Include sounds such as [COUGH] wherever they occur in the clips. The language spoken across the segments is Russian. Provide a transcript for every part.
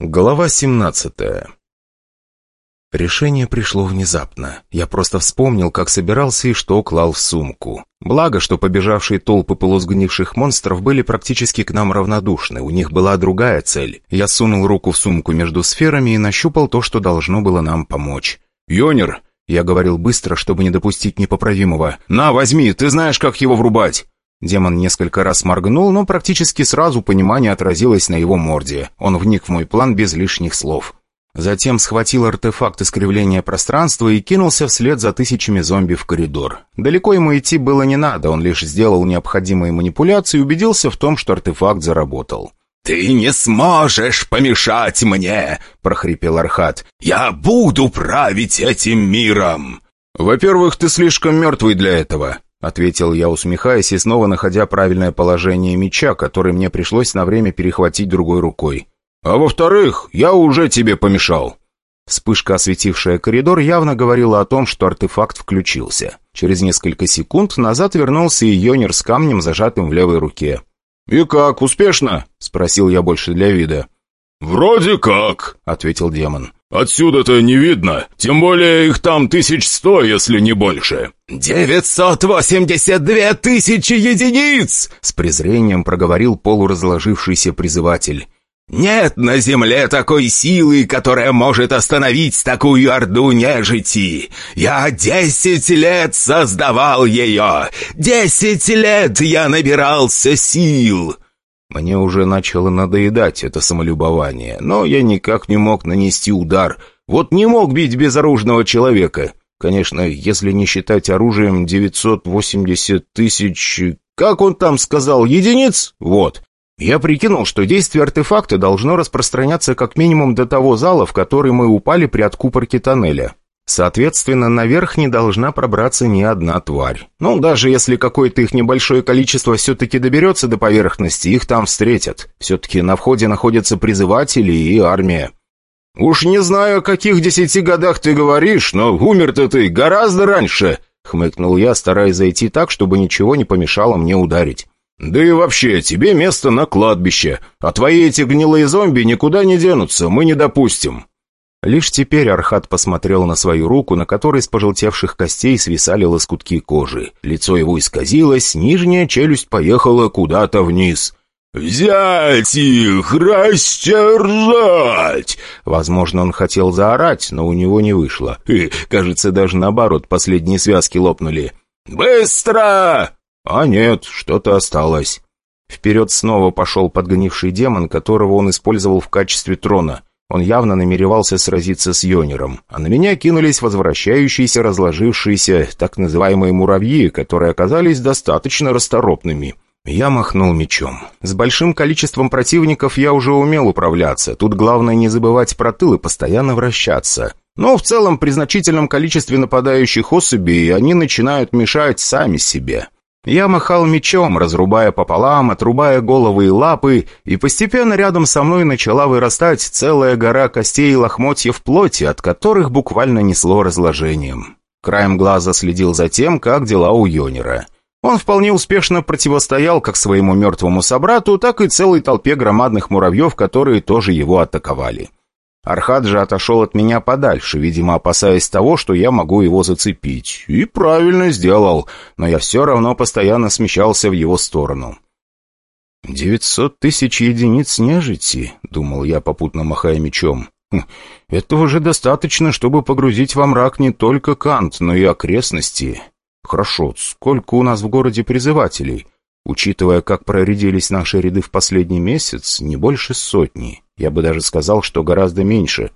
Глава 17 Решение пришло внезапно. Я просто вспомнил, как собирался и что клал в сумку. Благо, что побежавшие толпы полусгнивших монстров были практически к нам равнодушны. У них была другая цель. Я сунул руку в сумку между сферами и нащупал то, что должно было нам помочь. «Йонер!» Я говорил быстро, чтобы не допустить непоправимого. «На, возьми, ты знаешь, как его врубать!» Демон несколько раз моргнул, но практически сразу понимание отразилось на его морде. Он вник в мой план без лишних слов. Затем схватил артефакт искривления пространства и кинулся вслед за тысячами зомби в коридор. Далеко ему идти было не надо, он лишь сделал необходимые манипуляции и убедился в том, что артефакт заработал. «Ты не сможешь помешать мне!» — прохрипел Архат. «Я буду править этим миром!» «Во-первых, ты слишком мертвый для этого», ответил я, усмехаясь и снова находя правильное положение меча, который мне пришлось на время перехватить другой рукой. «А во-вторых, я уже тебе помешал». Вспышка, осветившая коридор, явно говорила о том, что артефакт включился. Через несколько секунд назад вернулся и Йонер с камнем, зажатым в левой руке. «И как, успешно?» — спросил я больше для вида. «Вроде как», — ответил демон. «Отсюда-то не видно, тем более их там тысяч сто, если не больше». «Девятьсот восемьдесят две тысячи единиц!» С презрением проговорил полуразложившийся призыватель. «Нет на земле такой силы, которая может остановить такую орду нежити! Я десять лет создавал ее! Десять лет я набирался сил!» Мне уже начало надоедать это самолюбование, но я никак не мог нанести удар. Вот не мог бить безоружного человека. Конечно, если не считать оружием 980 тысяч... Как он там сказал? Единиц? Вот. Я прикинул, что действие артефакта должно распространяться как минимум до того зала, в который мы упали при откупорке тоннеля. Соответственно, наверх не должна пробраться ни одна тварь. Ну, даже если какое-то их небольшое количество все-таки доберется до поверхности, их там встретят. Все-таки на входе находятся призыватели и армия. «Уж не знаю, о каких десяти годах ты говоришь, но умер-то ты гораздо раньше», — хмыкнул я, стараясь зайти так, чтобы ничего не помешало мне ударить. «Да и вообще, тебе место на кладбище, а твои эти гнилые зомби никуда не денутся, мы не допустим». Лишь теперь Архат посмотрел на свою руку, на которой с пожелтевших костей свисали лоскутки кожи. Лицо его исказилось, нижняя челюсть поехала куда-то вниз. «Взять их! Растерзать!» Возможно, он хотел заорать, но у него не вышло. И, кажется, даже наоборот, последние связки лопнули. «Быстро!» А нет, что-то осталось. Вперед снова пошел подгонивший демон, которого он использовал в качестве трона. Он явно намеревался сразиться с Йонером, а на меня кинулись возвращающиеся, разложившиеся, так называемые муравьи, которые оказались достаточно расторопными. Я махнул мечом. С большим количеством противников я уже умел управляться, тут главное не забывать про тыл и постоянно вращаться. Но в целом при значительном количестве нападающих особей они начинают мешать сами себе. Я махал мечом, разрубая пополам, отрубая головы и лапы, и постепенно рядом со мной начала вырастать целая гора костей и лохмотьев плоти, от которых буквально несло разложением. Краем глаза следил за тем, как дела у Йонера. Он вполне успешно противостоял как своему мертвому собрату, так и целой толпе громадных муравьев, которые тоже его атаковали. Архат же отошел от меня подальше, видимо, опасаясь того, что я могу его зацепить. И правильно сделал, но я все равно постоянно смещался в его сторону. «Девятьсот тысяч единиц нежити», — думал я, попутно махая мечом. Хм, «Этого уже достаточно, чтобы погрузить во мрак не только Кант, но и окрестности. Хорошо, сколько у нас в городе призывателей?» Учитывая, как проредились наши ряды в последний месяц, не больше сотни. Я бы даже сказал, что гораздо меньше.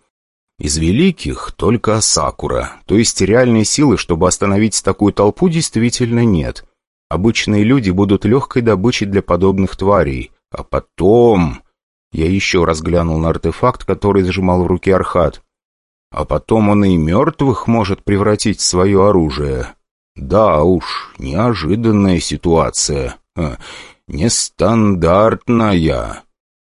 Из великих только Сакура, то есть реальной силы, чтобы остановить такую толпу, действительно нет. Обычные люди будут легкой добычей для подобных тварей. А потом... Я еще раз глянул на артефакт, который сжимал в руке Архат. А потом он и мертвых может превратить в свое оружие. Да уж, неожиданная ситуация. Нестандартная.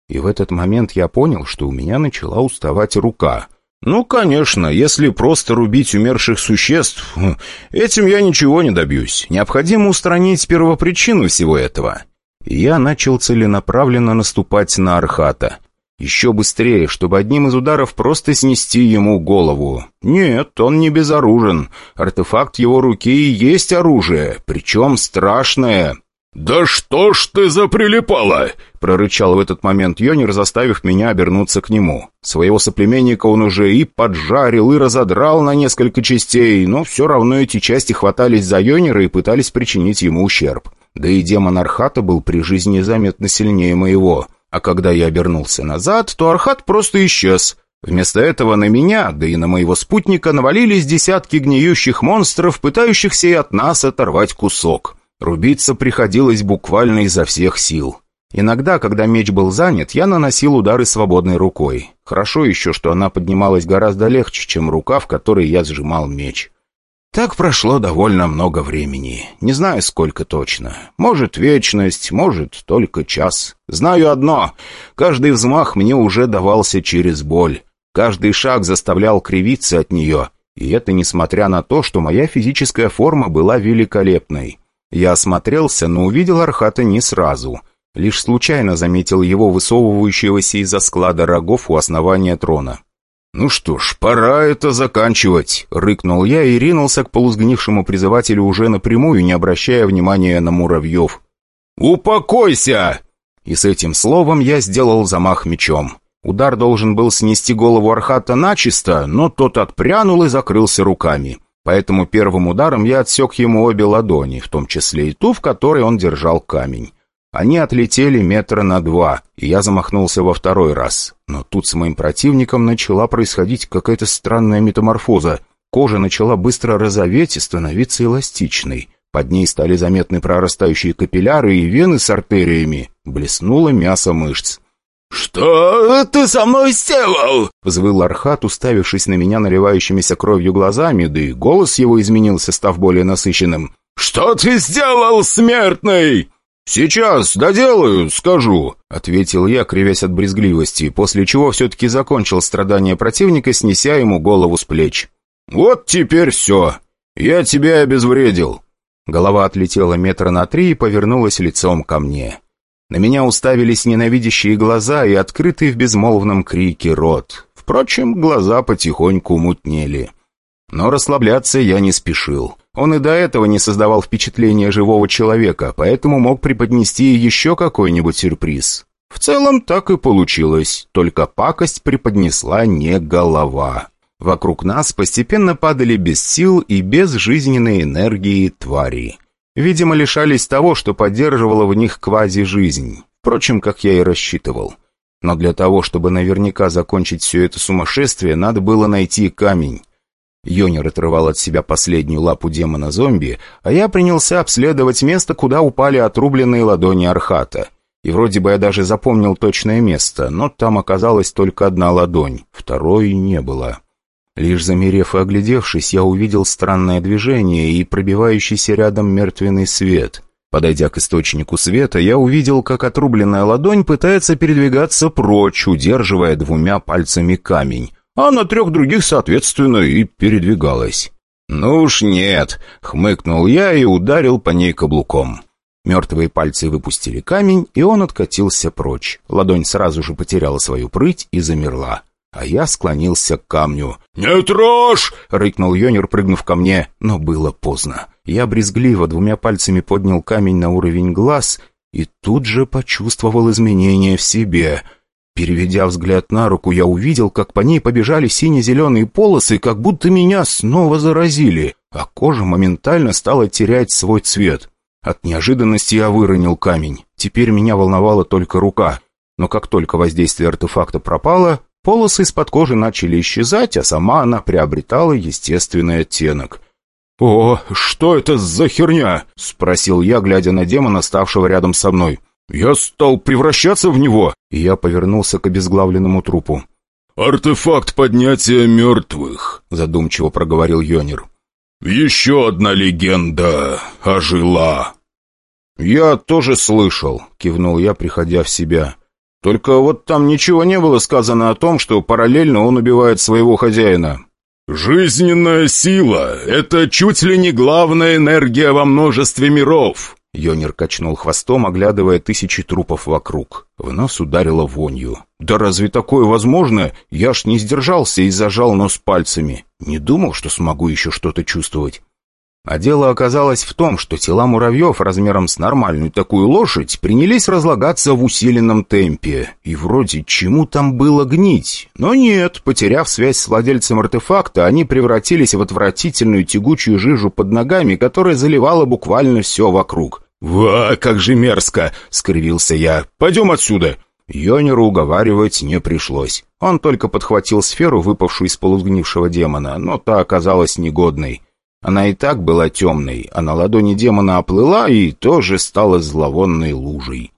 И в этот момент я понял, что у меня начала уставать рука. Ну, конечно, если просто рубить умерших существ, хм, этим я ничего не добьюсь. Необходимо устранить первопричину всего этого. И я начал целенаправленно наступать на Архата. Еще быстрее, чтобы одним из ударов просто снести ему голову. Нет, он не безоружен. Артефакт его руки и есть оружие, причем страшное. «Да что ж ты заприлипала?» — прорычал в этот момент Йонер, заставив меня обернуться к нему. Своего соплеменника он уже и поджарил, и разодрал на несколько частей, но все равно эти части хватались за Йонера и пытались причинить ему ущерб. Да и демон Архата был при жизни заметно сильнее моего. А когда я обернулся назад, то Архат просто исчез. Вместо этого на меня, да и на моего спутника навалились десятки гниющих монстров, пытающихся и от нас оторвать кусок. Рубиться приходилось буквально изо всех сил. Иногда, когда меч был занят, я наносил удары свободной рукой. Хорошо еще, что она поднималась гораздо легче, чем рука, в которой я сжимал меч. Так прошло довольно много времени. Не знаю, сколько точно. Может, вечность, может, только час. Знаю одно. Каждый взмах мне уже давался через боль. Каждый шаг заставлял кривиться от нее. И это несмотря на то, что моя физическая форма была великолепной. Я осмотрелся, но увидел Архата не сразу. Лишь случайно заметил его высовывающегося из-за склада рогов у основания трона. «Ну что ж, пора это заканчивать», — рыкнул я и ринулся к полузгнившему призывателю уже напрямую, не обращая внимания на муравьев. «Упокойся!» И с этим словом я сделал замах мечом. Удар должен был снести голову Архата начисто, но тот отпрянул и закрылся руками. Поэтому первым ударом я отсек ему обе ладони, в том числе и ту, в которой он держал камень. Они отлетели метра на два, и я замахнулся во второй раз. Но тут с моим противником начала происходить какая-то странная метаморфоза. Кожа начала быстро розоветь и становиться эластичной. Под ней стали заметны прорастающие капилляры и вены с артериями. Блеснуло мясо мышц. «Что ты со мной сделал?» — взвыл Архат, уставившись на меня наливающимися кровью глазами, да и голос его изменился, став более насыщенным. «Что ты сделал, смертный?» «Сейчас доделаю, скажу», — ответил я, кривясь от брезгливости, после чего все-таки закончил страдания противника, снеся ему голову с плеч. «Вот теперь все. Я тебя обезвредил». Голова отлетела метра на три и повернулась лицом ко мне. На меня уставились ненавидящие глаза и открытый в безмолвном крике рот. Впрочем, глаза потихоньку мутнели. Но расслабляться я не спешил. Он и до этого не создавал впечатления живого человека, поэтому мог преподнести еще какой-нибудь сюрприз. В целом так и получилось, только пакость преподнесла не голова. Вокруг нас постепенно падали без сил и без жизненной энергии твари. Видимо, лишались того, что поддерживало в них квази-жизнь. Впрочем, как я и рассчитывал. Но для того, чтобы наверняка закончить все это сумасшествие, надо было найти камень. Йонер отрывал от себя последнюю лапу демона-зомби, а я принялся обследовать место, куда упали отрубленные ладони Архата. И вроде бы я даже запомнил точное место, но там оказалась только одна ладонь, второй не было. Лишь замерев и оглядевшись, я увидел странное движение и пробивающийся рядом мертвенный свет. Подойдя к источнику света, я увидел, как отрубленная ладонь пытается передвигаться прочь, удерживая двумя пальцами камень, а на трех других, соответственно, и передвигалась. «Ну уж нет», — хмыкнул я и ударил по ней каблуком. Мертвые пальцы выпустили камень, и он откатился прочь. Ладонь сразу же потеряла свою прыть и замерла а я склонился к камню. «Не трожь!» — рыкнул Йонер, прыгнув ко мне, но было поздно. Я брезгливо двумя пальцами поднял камень на уровень глаз и тут же почувствовал изменения в себе. Переведя взгляд на руку, я увидел, как по ней побежали сине-зеленые полосы, как будто меня снова заразили, а кожа моментально стала терять свой цвет. От неожиданности я выронил камень. Теперь меня волновала только рука. Но как только воздействие артефакта пропало, Полосы из-под кожи начали исчезать, а сама она приобретала естественный оттенок. «О, что это за херня?» — спросил я, глядя на демона, ставшего рядом со мной. «Я стал превращаться в него!» Я повернулся к обезглавленному трупу. «Артефакт поднятия мертвых», — задумчиво проговорил Йонер. «Еще одна легенда ожила». «Я тоже слышал», — кивнул я, приходя в себя. Только вот там ничего не было сказано о том, что параллельно он убивает своего хозяина. «Жизненная сила — это чуть ли не главная энергия во множестве миров. Йонер качнул хвостом, оглядывая тысячи трупов вокруг. В нос ударило вонью. «Да разве такое возможно? Я ж не сдержался и зажал нос пальцами. Не думал, что смогу еще что-то чувствовать». А дело оказалось в том, что тела муравьев размером с нормальную такую лошадь принялись разлагаться в усиленном темпе. И вроде чему там было гнить. Но нет, потеряв связь с владельцем артефакта, они превратились в отвратительную тягучую жижу под ногами, которая заливала буквально все вокруг. «Ва, как же мерзко!» — скривился я. «Пойдем отсюда!» Йонеру уговаривать не пришлось. Он только подхватил сферу, выпавшую из полузгнившего демона, но та оказалась негодной. Она и так была темной, а на ладони демона оплыла и тоже стала зловонной лужей.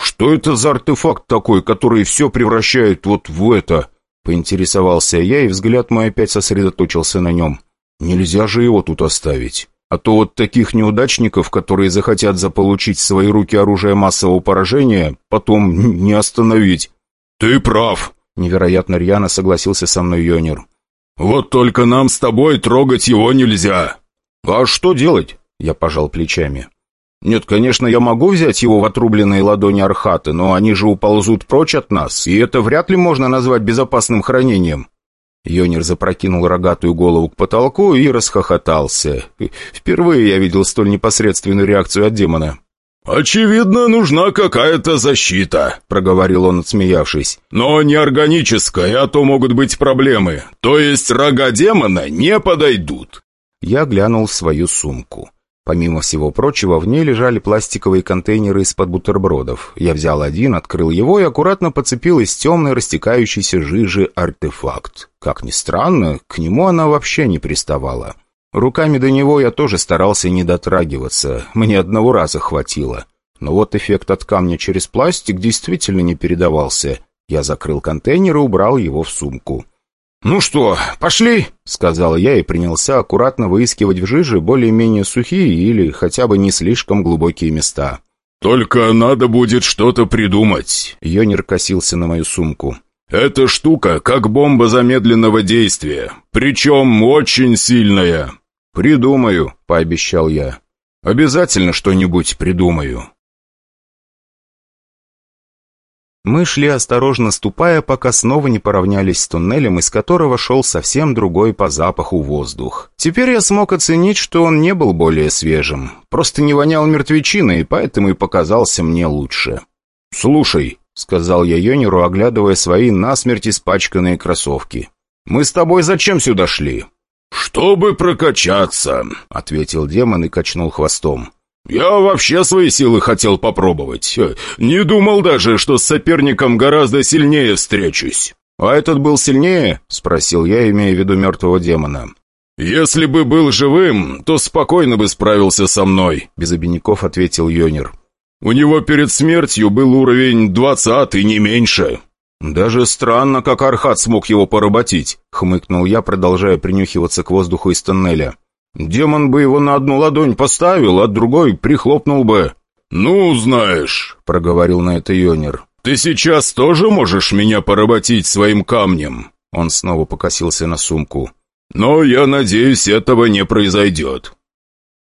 «Что это за артефакт такой, который все превращает вот в это?» Поинтересовался я, и взгляд мой опять сосредоточился на нем. «Нельзя же его тут оставить. А то вот таких неудачников, которые захотят заполучить в свои руки оружие массового поражения, потом не остановить». «Ты прав», — невероятно рьяно согласился со мной Йонер. «Вот только нам с тобой трогать его нельзя». «А что делать?» — я пожал плечами. «Нет, конечно, я могу взять его в отрубленные ладони Архаты, но они же уползут прочь от нас, и это вряд ли можно назвать безопасным хранением». Йонер запрокинул рогатую голову к потолку и расхохотался. Впервые я видел столь непосредственную реакцию от демона. «Очевидно, нужна какая-то защита», — проговорил он, отсмеявшись. «Но не органическая, а то могут быть проблемы. То есть рога демона не подойдут». Я глянул в свою сумку. Помимо всего прочего, в ней лежали пластиковые контейнеры из-под бутербродов. Я взял один, открыл его и аккуратно подцепил из темной растекающейся жижи артефакт. Как ни странно, к нему она вообще не приставала. Руками до него я тоже старался не дотрагиваться, мне одного раза хватило. Но вот эффект от камня через пластик действительно не передавался. Я закрыл контейнер и убрал его в сумку. «Ну что, пошли?» — сказал я и принялся аккуратно выискивать в жиже более-менее сухие или хотя бы не слишком глубокие места. «Только надо будет что-то придумать». Йонер косился на мою сумку. «Эта штука как бомба замедленного действия, причем очень сильная. «Придумаю», — пообещал я. «Обязательно что-нибудь придумаю». Мы шли осторожно ступая, пока снова не поравнялись с туннелем, из которого шел совсем другой по запаху воздух. Теперь я смог оценить, что он не был более свежим. Просто не вонял мертвечиной, поэтому и показался мне лучше. «Слушай», — сказал я Йонеру, оглядывая свои насмерть испачканные кроссовки. «Мы с тобой зачем сюда шли?» «Чтобы прокачаться», — ответил демон и качнул хвостом. «Я вообще свои силы хотел попробовать. Не думал даже, что с соперником гораздо сильнее встречусь». «А этот был сильнее?» — спросил я, имея в виду мертвого демона. «Если бы был живым, то спокойно бы справился со мной», — без обиняков ответил Йонер. «У него перед смертью был уровень двадцатый, не меньше». «Даже странно, как Архат смог его поработить», — хмыкнул я, продолжая принюхиваться к воздуху из тоннеля. «Демон бы его на одну ладонь поставил, а другой прихлопнул бы». «Ну, знаешь», — проговорил на это Йонер. «Ты сейчас тоже можешь меня поработить своим камнем?» Он снова покосился на сумку. «Но я надеюсь, этого не произойдет».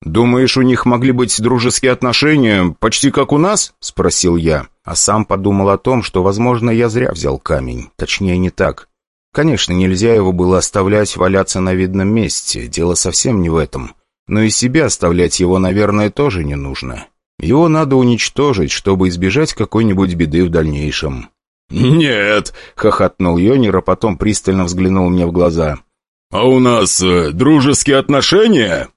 «Думаешь, у них могли быть дружеские отношения, почти как у нас?» — спросил я. А сам подумал о том, что, возможно, я зря взял камень. Точнее, не так. Конечно, нельзя его было оставлять валяться на видном месте, дело совсем не в этом. Но и себе оставлять его, наверное, тоже не нужно. Его надо уничтожить, чтобы избежать какой-нибудь беды в дальнейшем. «Нет!» — хохотнул Йонер, а потом пристально взглянул мне в глаза. «А у нас э, дружеские отношения?»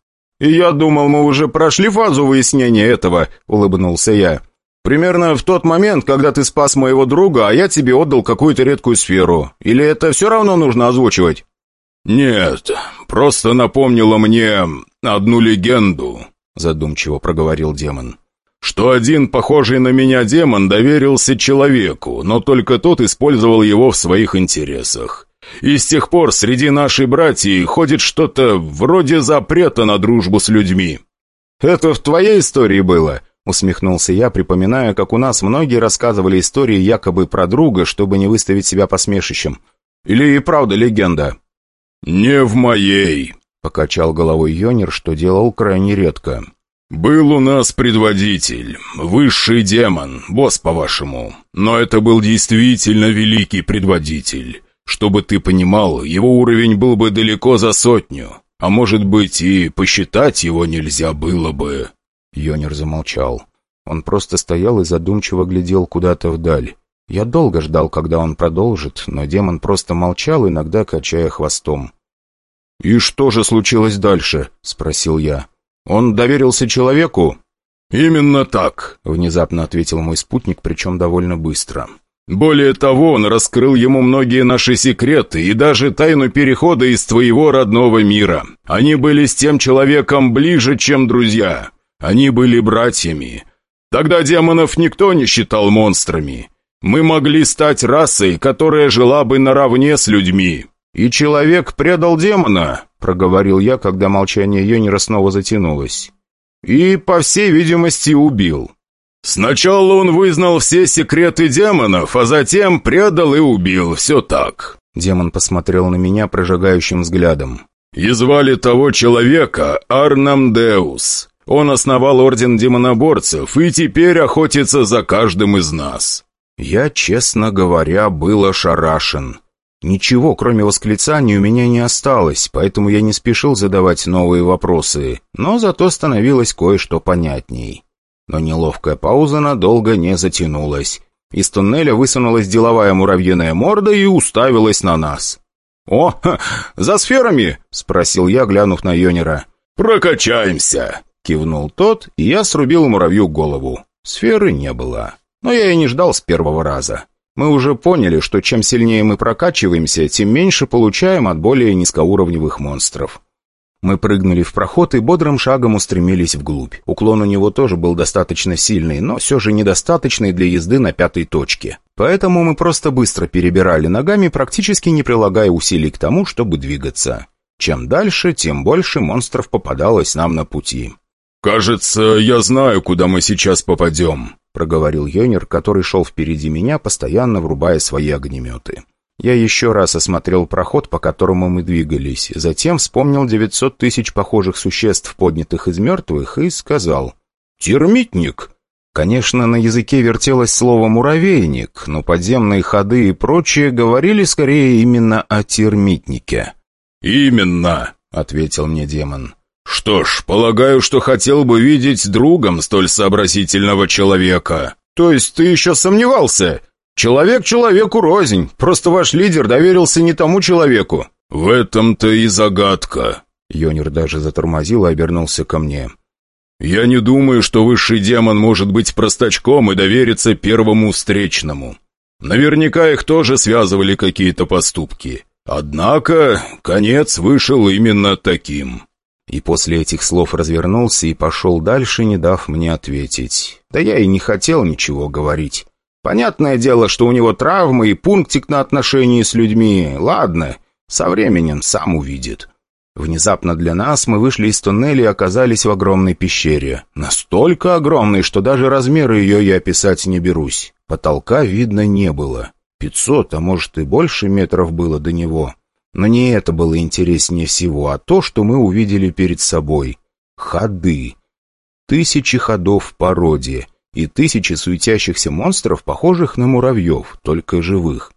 «И я думал, мы уже прошли фазу выяснения этого», — улыбнулся я. «Примерно в тот момент, когда ты спас моего друга, а я тебе отдал какую-то редкую сферу. Или это все равно нужно озвучивать?» «Нет, просто напомнило мне одну легенду», — задумчиво проговорил демон. «Что один похожий на меня демон доверился человеку, но только тот использовал его в своих интересах. И с тех пор среди нашей братьи ходит что-то вроде запрета на дружбу с людьми». «Это в твоей истории было?» — усмехнулся я, припоминая, как у нас многие рассказывали истории якобы про друга, чтобы не выставить себя посмешищем. «Или и правда легенда?» «Не в моей», — покачал головой Йонер, что делал крайне редко. «Был у нас предводитель, высший демон, босс, по-вашему. Но это был действительно великий предводитель. Чтобы ты понимал, его уровень был бы далеко за сотню. А может быть, и посчитать его нельзя было бы». Йонер замолчал. Он просто стоял и задумчиво глядел куда-то вдаль. Я долго ждал, когда он продолжит, но демон просто молчал, иногда качая хвостом. «И что же случилось дальше?» — спросил я. «Он доверился человеку?» «Именно так», — внезапно ответил мой спутник, причем довольно быстро. «Более того, он раскрыл ему многие наши секреты и даже тайну перехода из твоего родного мира. Они были с тем человеком ближе, чем друзья. Они были братьями. Тогда демонов никто не считал монстрами. Мы могли стать расой, которая жила бы наравне с людьми. И человек предал демона, проговорил я, когда молчание Йонера снова затянулось. И, по всей видимости, убил. Сначала он вызнал все секреты демонов, а затем предал и убил, все так. Демон посмотрел на меня прожигающим взглядом. И звали того человека Арнамдеус. Он основал Орден Демоноборцев и теперь охотится за каждым из нас. Я, честно говоря, был ошарашен. Ничего, кроме восклицаний, у меня не осталось, поэтому я не спешил задавать новые вопросы, но зато становилось кое-что понятней. Но неловкая пауза надолго не затянулась. Из туннеля высунулась деловая муравьиная морда и уставилась на нас. «О, ха, за сферами?» — спросил я, глянув на Йонера. «Прокачаемся!» — кивнул тот, и я срубил муравью голову. Сферы не было. Но я и не ждал с первого раза. Мы уже поняли, что чем сильнее мы прокачиваемся, тем меньше получаем от более низкоуровневых монстров. Мы прыгнули в проход и бодрым шагом устремились вглубь. Уклон у него тоже был достаточно сильный, но все же недостаточный для езды на пятой точке. Поэтому мы просто быстро перебирали ногами, практически не прилагая усилий к тому, чтобы двигаться. Чем дальше, тем больше монстров попадалось нам на пути. «Кажется, я знаю, куда мы сейчас попадем», проговорил Йонер, который шел впереди меня, постоянно врубая свои огнеметы. Я еще раз осмотрел проход, по которому мы двигались, затем вспомнил 900 тысяч похожих существ, поднятых из мертвых, и сказал «Термитник!». Конечно, на языке вертелось слово «муравейник», но подземные ходы и прочее говорили скорее именно о термитнике. «Именно!» — ответил мне демон. «Что ж, полагаю, что хотел бы видеть другом столь сообразительного человека». «То есть ты еще сомневался? Человек человеку рознь, просто ваш лидер доверился не тому человеку». «В этом-то и загадка». Йонер даже затормозил и обернулся ко мне. «Я не думаю, что высший демон может быть простачком и довериться первому встречному. Наверняка их тоже связывали какие-то поступки. Однако конец вышел именно таким». И после этих слов развернулся и пошел дальше, не дав мне ответить. Да я и не хотел ничего говорить. Понятное дело, что у него травмы и пунктик на отношении с людьми. Ладно, со временем сам увидит. Внезапно для нас мы вышли из туннеля и оказались в огромной пещере. Настолько огромной, что даже размеры ее я описать не берусь. Потолка видно не было. Пятьсот, а может и больше метров было до него. Но не это было интереснее всего, а то, что мы увидели перед собой. Ходы. Тысячи ходов в породе и тысячи суетящихся монстров, похожих на муравьев, только живых.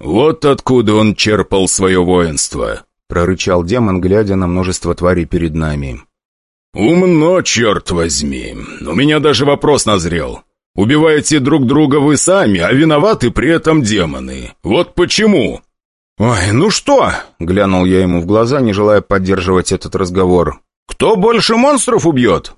«Вот откуда он черпал свое воинство», — прорычал демон, глядя на множество тварей перед нами. «Умно, черт возьми. У меня даже вопрос назрел. Убиваете друг друга вы сами, а виноваты при этом демоны. Вот почему?» «Ой, ну что?» — глянул я ему в глаза, не желая поддерживать этот разговор. «Кто больше монстров убьет?»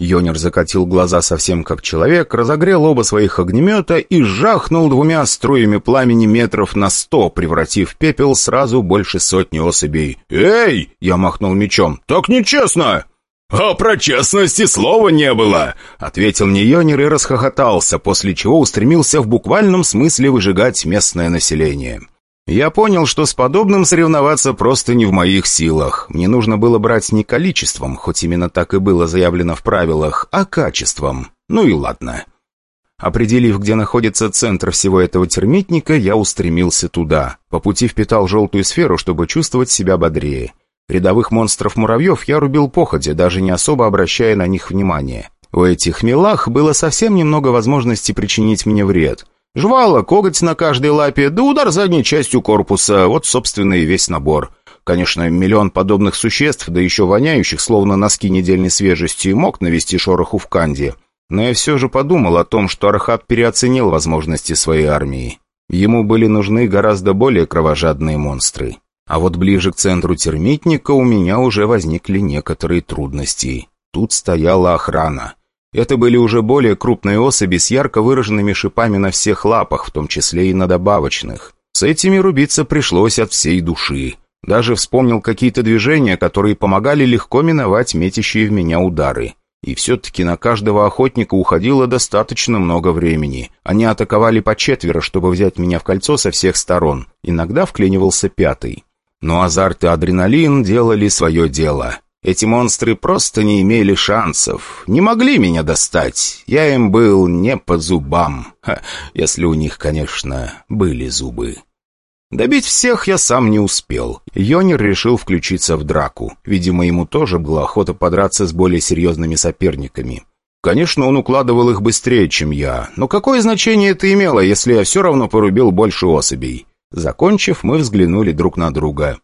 Йонер закатил глаза совсем как человек, разогрел оба своих огнемета и жахнул двумя струями пламени метров на сто, превратив пепел сразу больше сотни особей. «Эй!» — я махнул мечом. «Так нечестно!» «А про честности слова не было!» — ответил мне Йонер и расхохотался, после чего устремился в буквальном смысле выжигать местное население. Я понял, что с подобным соревноваться просто не в моих силах. Мне нужно было брать не количеством, хоть именно так и было заявлено в правилах, а качеством. Ну и ладно. Определив, где находится центр всего этого термитника, я устремился туда. По пути впитал желтую сферу, чтобы чувствовать себя бодрее. Рядовых монстров-муравьев я рубил походя, даже не особо обращая на них внимания. У этих милах было совсем немного возможности причинить мне вред. Жвало, коготь на каждой лапе, да удар задней частью корпуса, вот, собственно, и весь набор. Конечно, миллион подобных существ, да еще воняющих, словно носки недельной свежести, мог навести шороху в Канде. Но я все же подумал о том, что Архат переоценил возможности своей армии. Ему были нужны гораздо более кровожадные монстры. А вот ближе к центру термитника у меня уже возникли некоторые трудности. Тут стояла охрана. Это были уже более крупные особи с ярко выраженными шипами на всех лапах, в том числе и на добавочных. С этими рубиться пришлось от всей души. Даже вспомнил какие-то движения, которые помогали легко миновать метящие в меня удары. И все-таки на каждого охотника уходило достаточно много времени. Они атаковали по четверо, чтобы взять меня в кольцо со всех сторон. Иногда вклинивался пятый. Но азарт и адреналин делали свое дело. Эти монстры просто не имели шансов. Не могли меня достать. Я им был не по зубам. Ха, если у них, конечно, были зубы. Добить всех я сам не успел. Йонер решил включиться в драку. Видимо, ему тоже была охота подраться с более серьезными соперниками. Конечно, он укладывал их быстрее, чем я. Но какое значение это имело, если я все равно порубил больше особей? Закончив, мы взглянули друг на друга.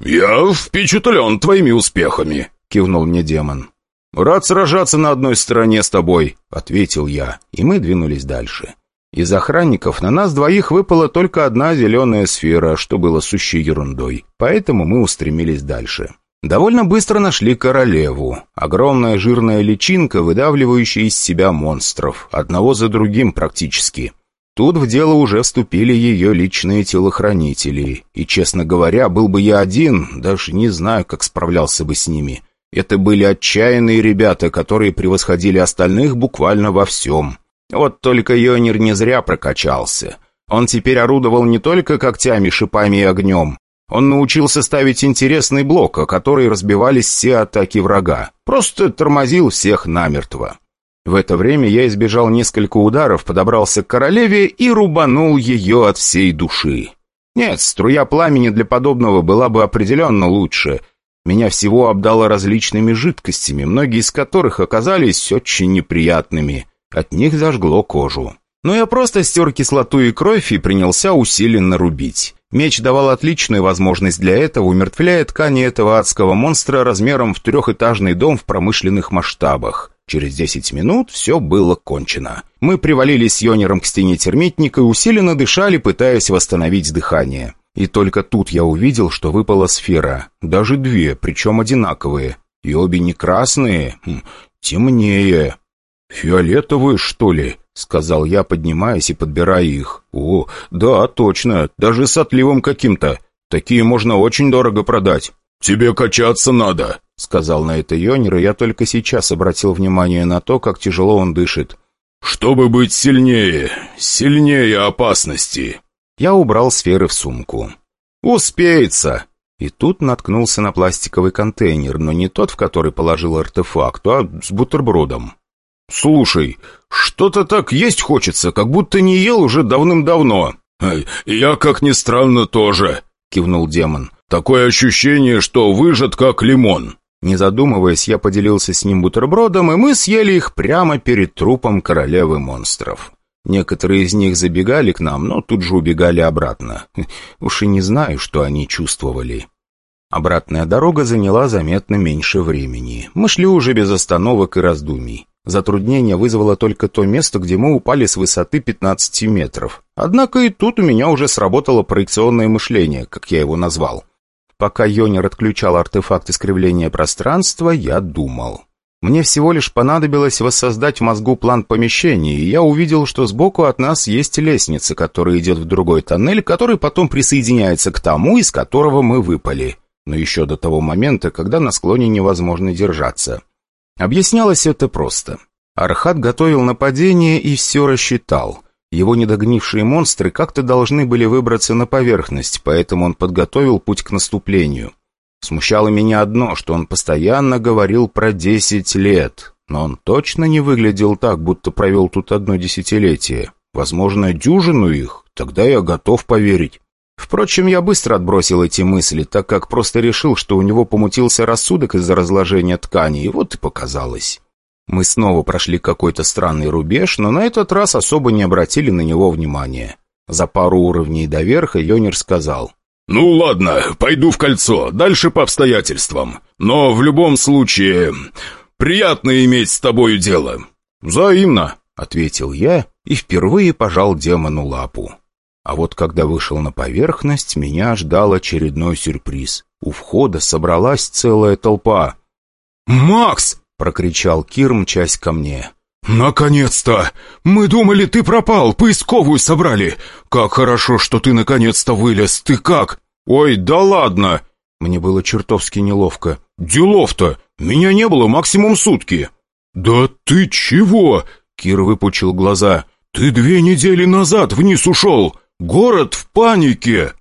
«Я впечатлен твоими успехами», — кивнул мне демон. «Рад сражаться на одной стороне с тобой», — ответил я, и мы двинулись дальше. Из охранников на нас двоих выпала только одна зеленая сфера, что было сущей ерундой, поэтому мы устремились дальше. Довольно быстро нашли королеву. Огромная жирная личинка, выдавливающая из себя монстров, одного за другим практически. Тут в дело уже вступили ее личные телохранители, и, честно говоря, был бы я один, даже не знаю, как справлялся бы с ними. Это были отчаянные ребята, которые превосходили остальных буквально во всем. Вот только Йонер не зря прокачался. Он теперь орудовал не только когтями, шипами и огнем. Он научился ставить интересный блок, о который разбивались все атаки врага. Просто тормозил всех намертво. В это время я избежал несколько ударов, подобрался к королеве и рубанул ее от всей души. Нет, струя пламени для подобного была бы определенно лучше. Меня всего обдало различными жидкостями, многие из которых оказались очень неприятными. От них зажгло кожу. Но я просто стер кислоту и кровь и принялся усиленно рубить. Меч давал отличную возможность для этого, умертвляя ткани этого адского монстра размером в трехэтажный дом в промышленных масштабах. Через десять минут все было кончено. Мы привалились с Йонером к стене термитника и усиленно дышали, пытаясь восстановить дыхание. И только тут я увидел, что выпала сфера. Даже две, причем одинаковые. И обе не красные, хм, темнее. «Фиолетовые, что ли?» — сказал я, поднимаясь и подбирая их. «О, да, точно, даже с отливом каким-то. Такие можно очень дорого продать». «Тебе качаться надо», — сказал на это Йонер, и я только сейчас обратил внимание на то, как тяжело он дышит. «Чтобы быть сильнее, сильнее опасности». Я убрал сферы в сумку. «Успеется!» И тут наткнулся на пластиковый контейнер, но не тот, в который положил артефакт, а с бутербродом. «Слушай, что-то так есть хочется, как будто не ел уже давным-давно». «Я, как ни странно, тоже», — кивнул демон. «Такое ощущение, что выжат как лимон». Не задумываясь, я поделился с ним бутербродом, и мы съели их прямо перед трупом королевы монстров. Некоторые из них забегали к нам, но тут же убегали обратно. [LAUGHS] Уж и не знаю, что они чувствовали. Обратная дорога заняла заметно меньше времени. Мы шли уже без остановок и раздумий. Затруднение вызвало только то место, где мы упали с высоты 15 метров. Однако и тут у меня уже сработало проекционное мышление, как я его назвал. Пока Йонер отключал артефакт искривления пространства, я думал. Мне всего лишь понадобилось воссоздать в мозгу план помещения, и я увидел, что сбоку от нас есть лестница, которая идет в другой тоннель, который потом присоединяется к тому, из которого мы выпали. Но еще до того момента, когда на склоне невозможно держаться. Объяснялось это просто. Архат готовил нападение и все рассчитал. Его недогнившие монстры как-то должны были выбраться на поверхность, поэтому он подготовил путь к наступлению. Смущало меня одно, что он постоянно говорил про десять лет, но он точно не выглядел так, будто провел тут одно десятилетие. Возможно, дюжину их, тогда я готов поверить. Впрочем, я быстро отбросил эти мысли, так как просто решил, что у него помутился рассудок из-за разложения ткани, и вот и показалось. Мы снова прошли какой-то странный рубеж, но на этот раз особо не обратили на него внимания. За пару уровней до верха Йонер сказал. «Ну ладно, пойду в кольцо, дальше по обстоятельствам. Но в любом случае, приятно иметь с тобою дело». «Взаимно», — ответил я и впервые пожал демону лапу. А вот когда вышел на поверхность, меня ждал очередной сюрприз. У входа собралась целая толпа. «Макс!» — прокричал Кир, мчась ко мне. «Наконец-то! Мы думали, ты пропал, поисковую собрали. Как хорошо, что ты наконец-то вылез. Ты как?» «Ой, да ладно!» Мне было чертовски неловко. «Делов-то! Меня не было максимум сутки!» «Да ты чего?» — Кир выпучил глаза. «Ты две недели назад вниз ушел! Город в панике!»